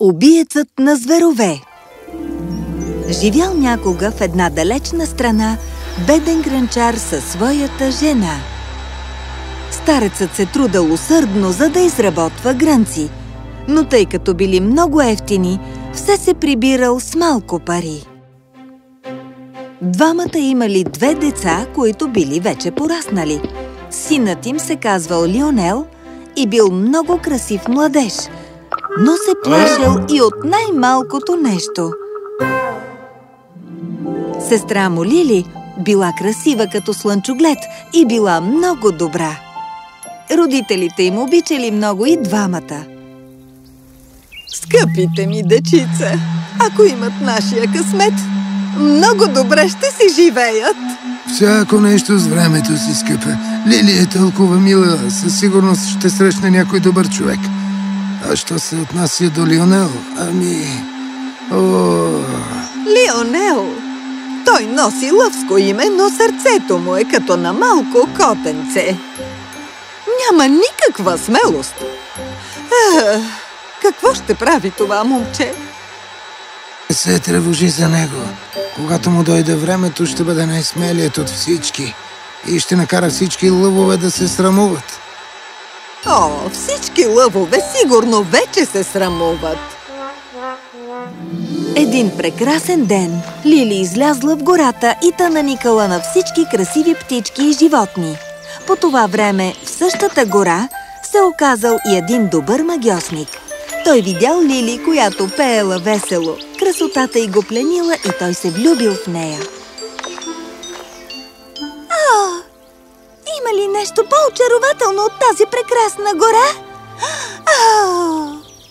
Убиецът на зверове Живял някога в една далечна страна беден гранчар със своята жена. Старецът се трудал усърдно, за да изработва грънци, но тъй като били много ефтини, все се прибирал с малко пари. Двамата имали две деца, които били вече пораснали. Синът им се казвал Лионел и бил много красив младеж, но се плашил и от най-малкото нещо. Сестра му Лили била красива като слънчоглед и била много добра. Родителите им обичали много и двамата. Скъпите ми дечица, ако имат нашия късмет, много добре ще си живеят. Всяко нещо с времето си, скъпа. Лили е толкова мила, със сигурност ще срещне някой добър човек. А що се отнася до Лионел? Ами... О... Лионел! Той носи лъвско име, но сърцето му е като на малко котенце. Няма никаква смелост. Ах, какво ще прави това момче? се тревожи за него. Когато му дойде времето, ще бъде най-смелият от всички и ще накара всички лъвове да се срамуват. О, всички лъвове сигурно вече се срамуват. Един прекрасен ден Лили излязла в гората и та наникала на всички красиви птички и животни. По това време в същата гора се оказал и един добър магиосник. Той видял Лили, която пеела весело. Красотата й го пленила и той се влюбил в нея. Нещо по-очарователно от тази прекрасна гора?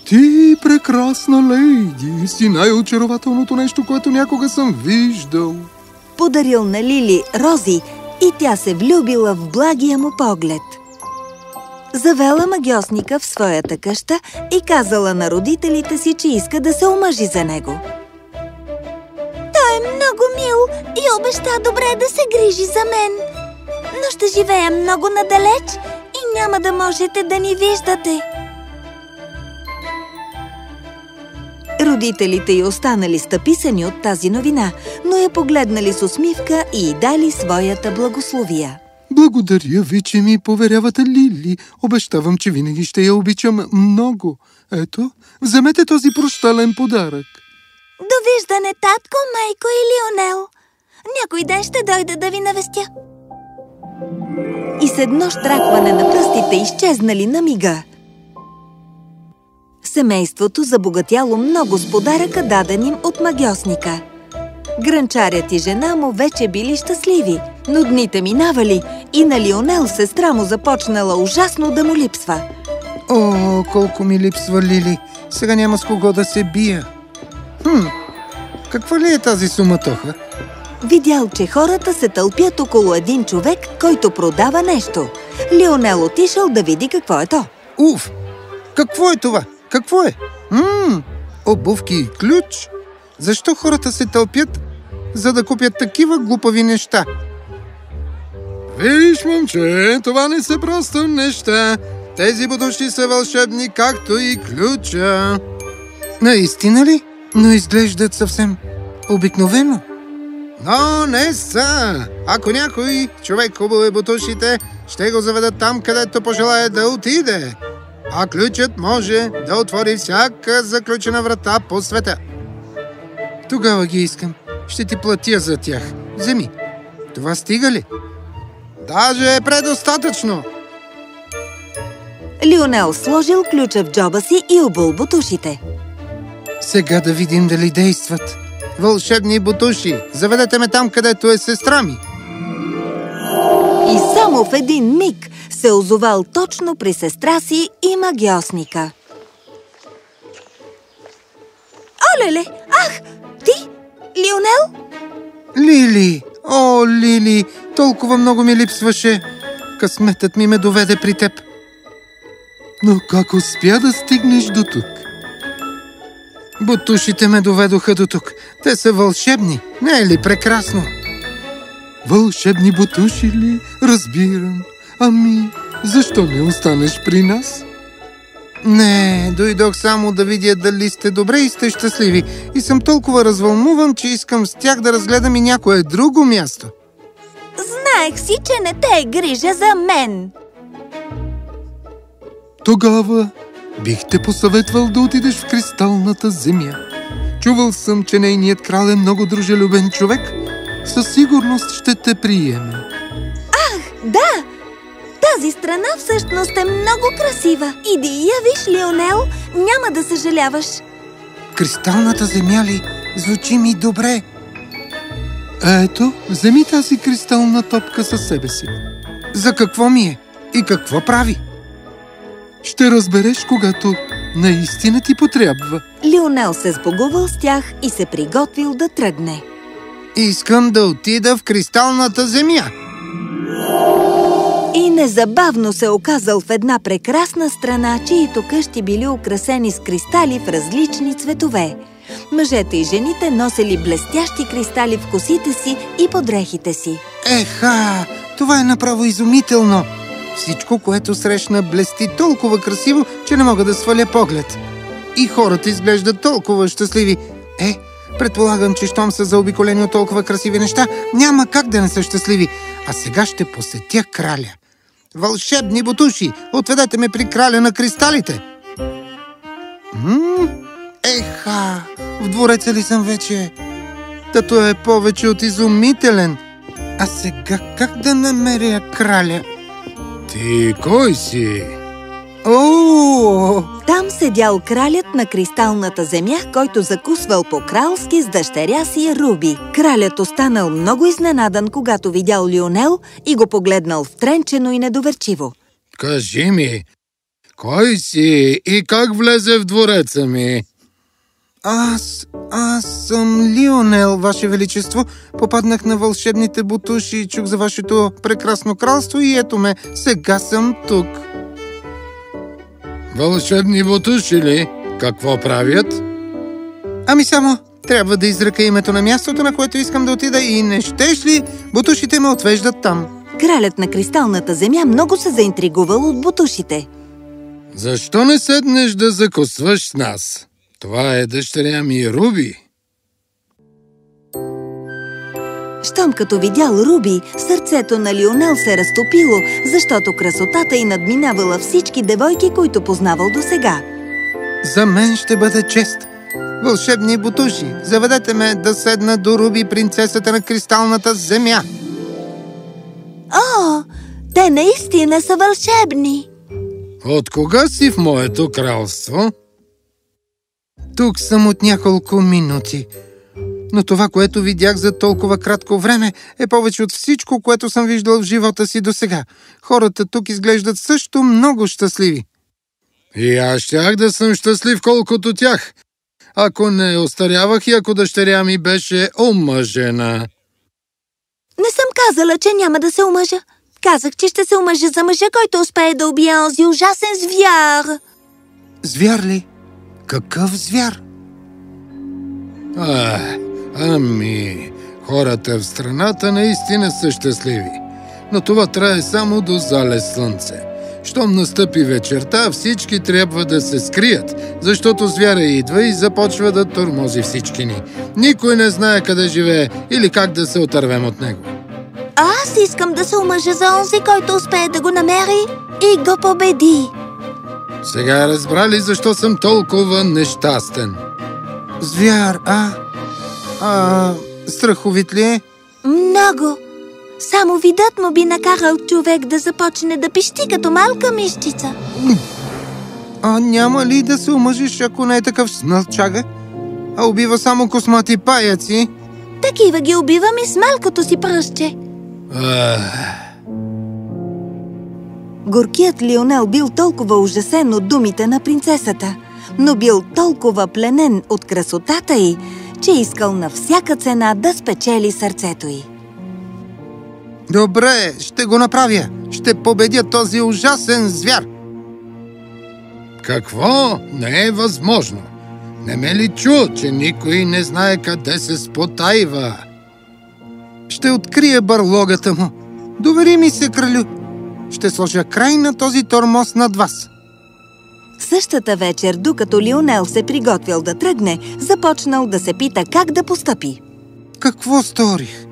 Ти, прекрасна лейди, си най-очарователното нещо, което някога съм виждал. Подарил на Лили рози и тя се влюбила в благия му поглед. Завела магиосника в своята къща и казала на родителите си, че иска да се омъжи за него. Той е много мил и обеща добре да се грижи за мен. Но ще живея много надалеч и няма да можете да ни виждате. Родителите й останали стъписани от тази новина, но я погледнали с усмивка и й дали своята благословия. Благодаря ви, че ми поверявате Лили. Обещавам, че винаги ще я обичам много. Ето, вземете този прощален подарък. Довиждане, татко, майко и Лионел. Някой ден ще дойда да ви навестя. И с едно штракване на пръстите изчезнали на мига. Семейството забогатяло много с подаръка, даден им от магиосника. Гранчарят и жена му вече били щастливи, но дните минавали и на Лионел сестра му започнала ужасно да му липсва. О, колко ми липсва Лили. Сега няма с кого да се бия. Хм, каква ли е тази суматоха? Видял, че хората се тълпят около един човек, който продава нещо. Лионел отишъл да види какво е то. Уф! Какво е това? Какво е? Ммм, обувки и ключ. Защо хората се тълпят, за да купят такива глупави неща? Виж, момче, това не са просто неща. Тези будущи са вълшебни, както и ключа. Наистина ли? Но изглеждат съвсем обикновено. Но не са. Ако някой човек хубаво бутушите, ще го заведат там, където пожелая да отиде. А ключът може да отвори всяка заключена врата по света. Тогава ги искам. Ще ти платя за тях. Вземи. Това стига ли? Даже е предостатъчно. Лионел сложил ключа в джоба си и обул бутушите. Сега да видим дали действат. Вълшебни бутуши, заведете ме там, където е сестра ми. И само в един миг се озовал точно при сестра си и магиосника. Олеле! Ах! Ти? Лионел? Лили! О, Лили! Толкова много ми липсваше. Късметът ми ме доведе при теб. Но как успя да стигнеш до тук? Бутушите ме доведоха до тук. Те са вълшебни. Не е ли прекрасно? Вълшебни бутуши ли? Разбирам. Ами, защо не останеш при нас? Не, дойдох само да видя дали сте добре и сте щастливи. И съм толкова развълнуван, че искам с тях да разгледам и някое друго място. Знаех си, че не те е грижа за мен. Тогава бих те посъветвал да отидеш в кристалната земя. Чувал съм, че нейният крал е много дружелюбен човек. Със сигурност ще те приеме. Да, тази страна всъщност е много красива. Иди и я виж, Лионел, няма да съжаляваш. Кристалната земя ли? Звучи ми добре. Ето, вземи тази кристална топка със себе си. За какво ми е? И какво прави? Ще разбереш, когато наистина ти потрябва. Лионел се сбогувал с тях и се приготвил да тръгне. Искам да отида в кристалната земя. И незабавно се оказал в една прекрасна страна, чието къщи били украсени с кристали в различни цветове. Мъжете и жените носели блестящи кристали в косите си и под дрехите си. Еха, това е направо изумително. Всичко, което срещна, блести толкова красиво, че не мога да сваля поглед. И хората изглеждат толкова щастливи. Е, предполагам, че щом са заобиколени от толкова красиви неща, няма как да не са щастливи. А сега ще посетя краля. Вълшебни бутуши, отведете ме при краля на кристалите. М? Еха, в двореца ли съм вече? Тато е повече от изумителен. А сега как да намеря краля? Ти кой си? О, Там седял кралят на кристалната земя, който закусвал по-кралски с дъщеря си Руби. Кралят останал много изненадан, когато видял Лионел и го погледнал втренчено и недоверчиво. Кажи ми, кой си и как влезе в двореца ми? Аз, аз съм Лионел, Ваше Величество. Попаднах на вълшебните бутуши и чух за Вашето прекрасно кралство и ето ме, сега съм тук. Вълшебни бутуши ли? Какво правят? Ами само, трябва да изрека името на мястото, на което искам да отида и не щеш ли, бутушите ме отвеждат там. Кралят на кристалната земя много се заинтригувал от бутушите. Защо не седнеш да закусваш с нас? Това е дъщеря ми Руби. Щом като видял Руби, сърцето на Лионел се разтопило, защото красотата й надминавала всички девойки, които познавал досега. За мен ще бъде чест. Вълшебни бутуши, заведете ме да седна до Руби, принцесата на кристалната земя. О, те наистина са вълшебни! От кога си в моето кралство? Тук съм от няколко минути. Но това, което видях за толкова кратко време, е повече от всичко, което съм виждал в живота си до сега. Хората тук изглеждат също много щастливи. И аз щях да съм щастлив колкото тях, ако не остарявах и ако дъщеря ми беше омъжена. Не съм казала, че няма да се омъжа. Казах, че ще се омъжа за мъжа, който успее да убие онзи ужасен звяр. Звяр ли? Какъв звяр? А, ами, хората в страната наистина са щастливи. Но това трае само до залез слънце. Щом настъпи вечерта, всички трябва да се скрият, защото звяра идва и започва да тормози всички ни. Никой не знае къде живее или как да се отървем от него. Аз искам да се омъжа за онзи, който успее да го намери и го победи. Сега разбрали защо съм толкова нещастен. Звяр, а? А, страховит ли е? Много. Само видът му би накарал човек да започне да пищи като малка мишчица. А няма ли да се омъжиш, ако не е такъв смълчага? А убива само космати паяци? Такива ги убивам и с малкото си пръстче. Ах, Горкият Лионел бил толкова ужасен от думите на принцесата, но бил толкова пленен от красотата й, че искал на всяка цена да спечели сърцето й. Добре, ще го направя. Ще победя този ужасен звяр. какво не е възможно? Не ме ли чу, че никой не знае къде се спотайва? Ще открия барлогата му. Довери ми се, кралю. Ще сложа край на този тормоз над вас. Същата вечер, докато Лионел се приготвял да тръгне, започнал да се пита как да постъпи. Какво сторих?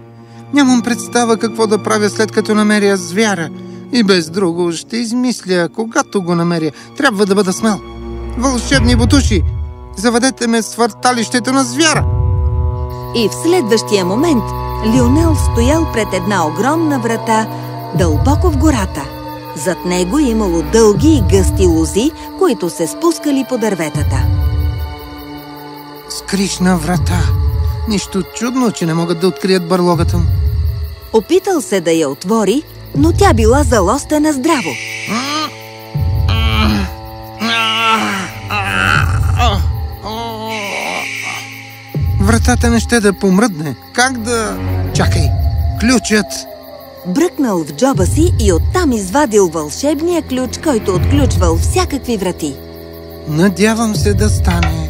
Нямам представа какво да правя след като намеря звяра. И без друго ще измисля, когато го намеря. Трябва да бъда смел. Вълшебни бутуши! Заведете ме в свърталището на звяра! И в следващия момент Лионел стоял пред една огромна врата, дълбоко в гората. Зад него имало дълги и гъсти лози, които се спускали по дърветата. Скришна врата. Нищо чудно, че не могат да открият барлогата му. Опитал се да я отвори, но тя била залостена здраво. Вратата не ще да помръдне. Как да... Чакай! Ключът! Бръкнал в джоба си и оттам извадил вълшебния ключ, който отключвал всякакви врати. Надявам се да стане.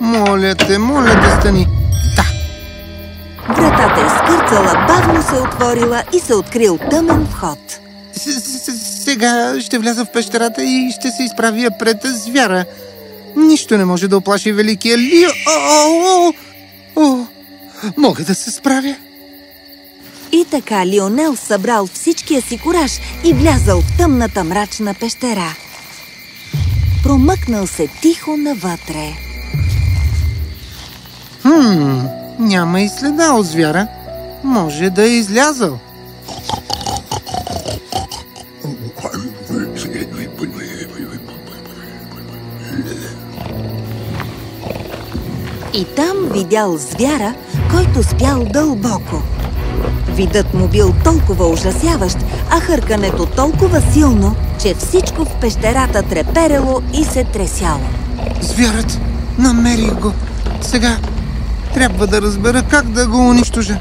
Моля те, моля да стани. Да! Вратата е скърцала, бавно се отворила и се открил тъмен вход. Сега ще вляза в пещерата и ще се изправя пред звяра. Нищо не може да оплаши великия Лио. О, о, о, о, мога да се справя. И така Лионел събрал всичкия си кораж и влязал в тъмната мрачна пещера. Промъкнал се тихо навътре. Хм, няма и следа от звяра. Може да е излязъл. И там видял звяра, който спял дълбоко. Видът му бил толкова ужасяващ, а хъркането толкова силно, че всичко в пещерата треперело и се тресяло. Звярат, намерих го. Сега трябва да разбера как да го унищожа.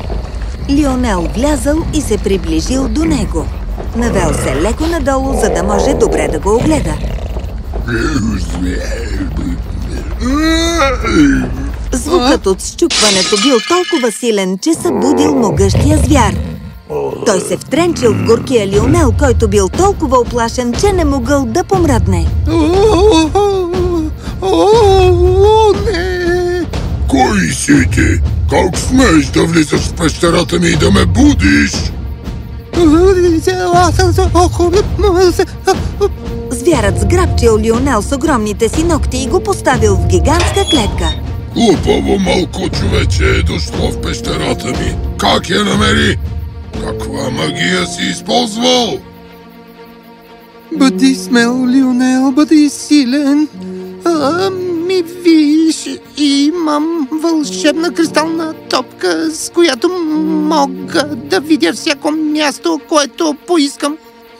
Лионел влязал и се приближил до него. Навел се леко надолу, за да може добре да го огледа. Звукът от щупването бил толкова силен, че събудил могъщия звяр. Той се втренчил в горкия Лионел, който бил толкова оплашен, че не могъл да помръдне. О, не! Кой си ти? Как смееш да влизаш в пещерата ми и да ме будиш? Звярат сграбчил Лионел с огромните си ногти и го поставил в гигантска клетка. Глупаво малко човече е дошло в пещерата ми. Как я намери? Каква магия си използвал? Бъди смел, Лионел, бъди силен. А, ми виж, имам вълшебна кристална топка, с която мога да видя всяко място, което поискам.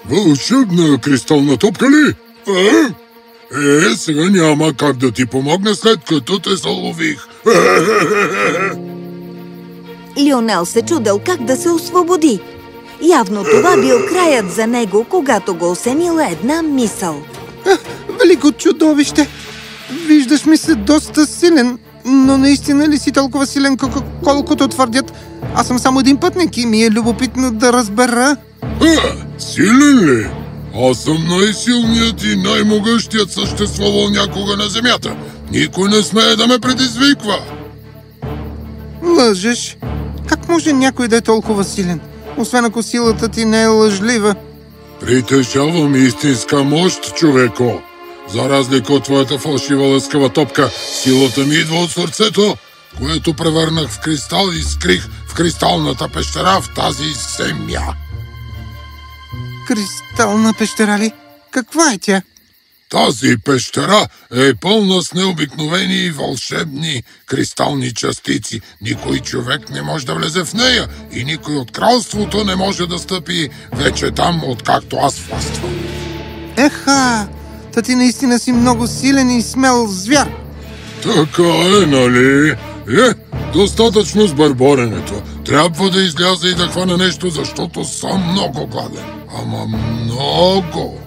Вълшебна кристална топка ли? Е? Е, сега няма как да ти помогна след като те залових. Лионел се чудел как да се освободи. Явно това бил краят за него, когато го осенила една мисъл. Велико чудовище! Виждаш ми се доста силен, но наистина ли си толкова силен, кол- колкото твърдят? Аз съм само един пътник и ми е любопитно да разбера. Е, силен ли? Аз съм най-силният и най-могъщият съществувал някога на Земята. Никой не смее да ме предизвиква. Лъжеш? Как може някой да е толкова силен? Освен ако силата ти не е лъжлива. Притежавам истинска мощ, човеко. За разлика от твоята фалшива лъскава топка, силата ми идва от сърцето, което превърнах в кристал и скрих в кристалната пещера в тази земя. Кристална пещера ли? Каква е тя? Тази пещера е пълна с необикновени и вълшебни кристални частици. Никой човек не може да влезе в нея и никой от кралството не може да стъпи вече там, откакто аз властвам. Еха! Та ти наистина си много силен и смел звяр. Така е, нали? Е, достатъчно с бърборенето. Трябва да изляза и да хвана нещо, защото съм много гладен. Ама много.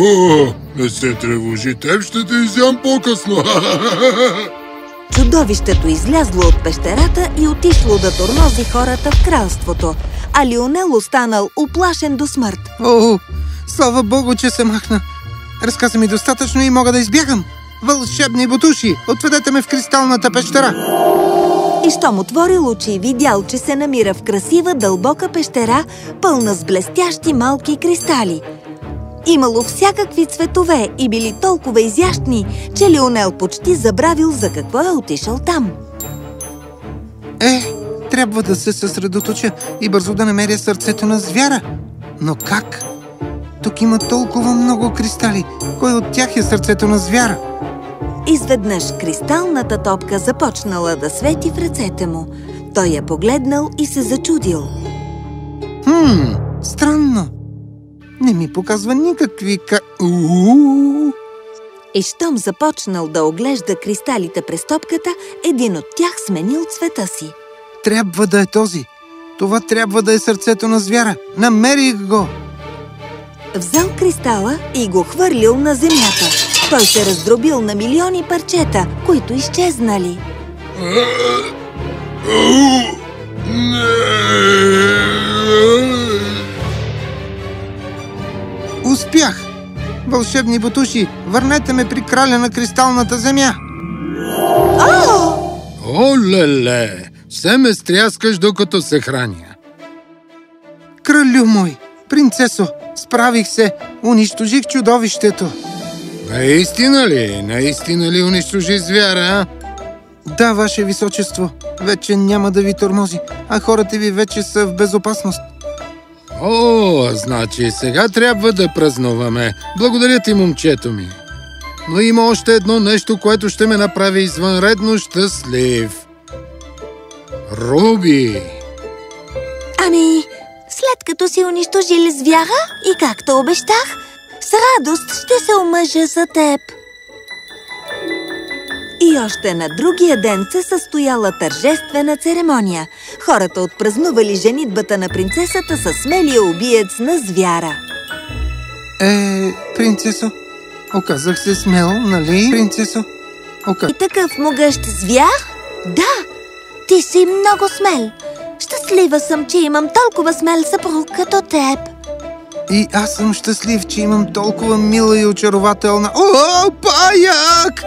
О, не се тревожи, теб ще те изям по-късно. Чудовището излязло от пещерата и отишло да тормози хората в кралството, а Лионел останал оплашен до смърт. О, слава богу, че се махна. Разказа ми достатъчно и мога да избягам. Вълшебни бутуши, отведете ме в кристалната пещера. И щом отворил очи и видял, че се намира в красива, дълбока пещера, пълна с блестящи малки кристали. Имало всякакви цветове и били толкова изящни, че Леонел почти забравил за какво е отишъл там. Е, трябва да се съсредоточа и бързо да намеря сърцето на звяра. Но как? Тук има толкова много кристали. Кой от тях е сърцето на звяра? Изведнъж кристалната топка започнала да свети в ръцете му. Той я погледнал и се зачудил. Хм, странно. Не ми показва никакви ка... И щом започнал да оглежда кристалите през топката, един от тях сменил цвета си. Трябва да е този. Това трябва да е сърцето на звяра. Намерих го! Взел кристала и го хвърлил на земята. Той се раздробил на милиони парчета, които изчезнали. Успях! Вълшебни бутуши, върнете ме при краля на кристалната земя! Олеле! Все ме стряскаш, докато се храня. Кралю мой, принцесо, справих се, унищожих чудовището. Наистина ли? Наистина ли унищожи звяра, а? Да, ваше височество, вече няма да ви тормози, а хората ви вече са в безопасност. О, значи сега трябва да празнуваме. Благодаря ти, момчето ми. Но има още едно нещо, което ще ме направи извънредно щастлив. Руби! Ами, след като си унищожили звяра и както обещах, с радост ще се омъжа за теб. И още на другия ден се състояла тържествена церемония. Хората отпразнували женитбата на принцесата с смелия убиец на звяра. Е, принцесо, оказах се смел, нали, принцесо? Ока... И такъв могъщ звяр? Да, ти си много смел. Щастлива съм, че имам толкова смел съпруг като теб. И аз съм щастлив, че имам толкова мила и очарователна... О, паяк!